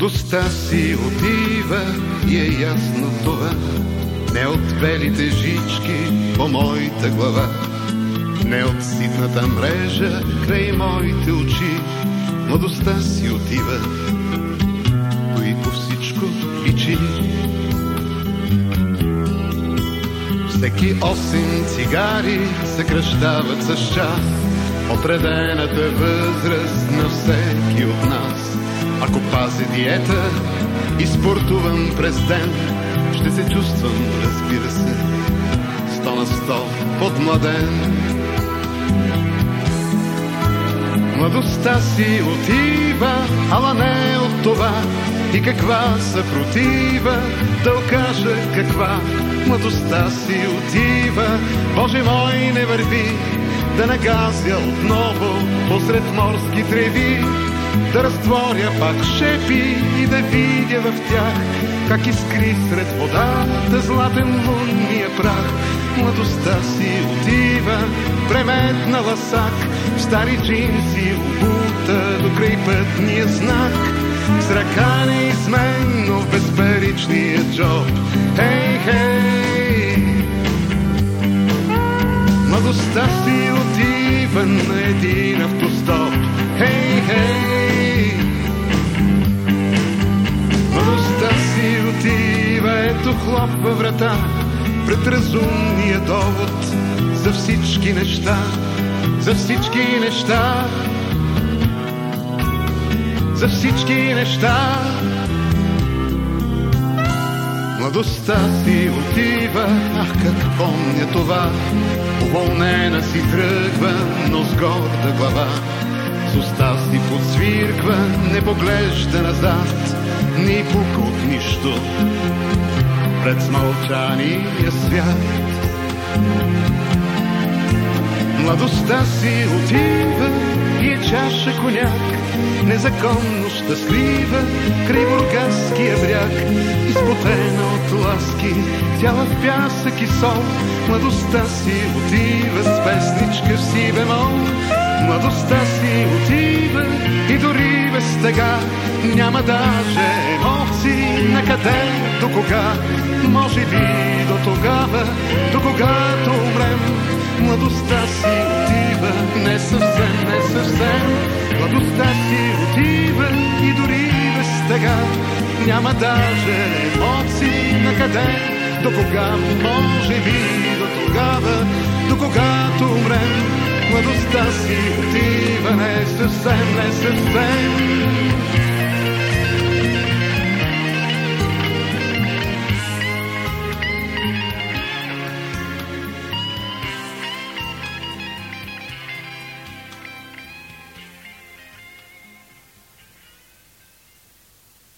Младостта си отива и е ясно това. Не от белите жички по моята глава, не от ситната мрежа край моите очи. Младостта си отива, които всичко личи. Всеки осем цигари се кръщават с час, отредената възраст на всеки от нас. Ако пази диета и спортувам през ден, ще се чувствам, разбира се, сто на сто подмладен. Младостта си отива, ала не от това. И каква съпротива да окажа каква младостта си отива. Боже мой, не върви да нагазя отново посред морски треви да разтворя пак шепи и да видя в тях как искри сред водата златен лунния прах. Младостта си отива, преметнала сак, в стари джинси обута до край пътния знак. С ръка неизменно в безперичния джоб. Хей, хей! Младостта си отива на един автостоп. Ето хлопва врата пред разумния довод за всички неща, за всички неща, за всички неща. Младостта си отива, ах как помня това, уволнена си тръгва, но с горда глава. С уста си подсвирква, не поглежда назад, ни пука от нищо пред смълчания свят. Младостта си отива и е чаша коняк, незаконно щастлива, край бургаския бряг, изпотена от ласки, цяла в пясък и сол. Младостта си отива с песничка в си бемол. Младостта си отива и дори без тъга няма даже емоции на къде, до кога, може би до тогава, до когато умрем. Младостта си отива, не съвсем, не съвсем. Младостта си отива и дори без тъга няма даже емоции на къде, до кога, може би до тогава, до когато умрем. Младостта си отива, не съвсем, не съвсем.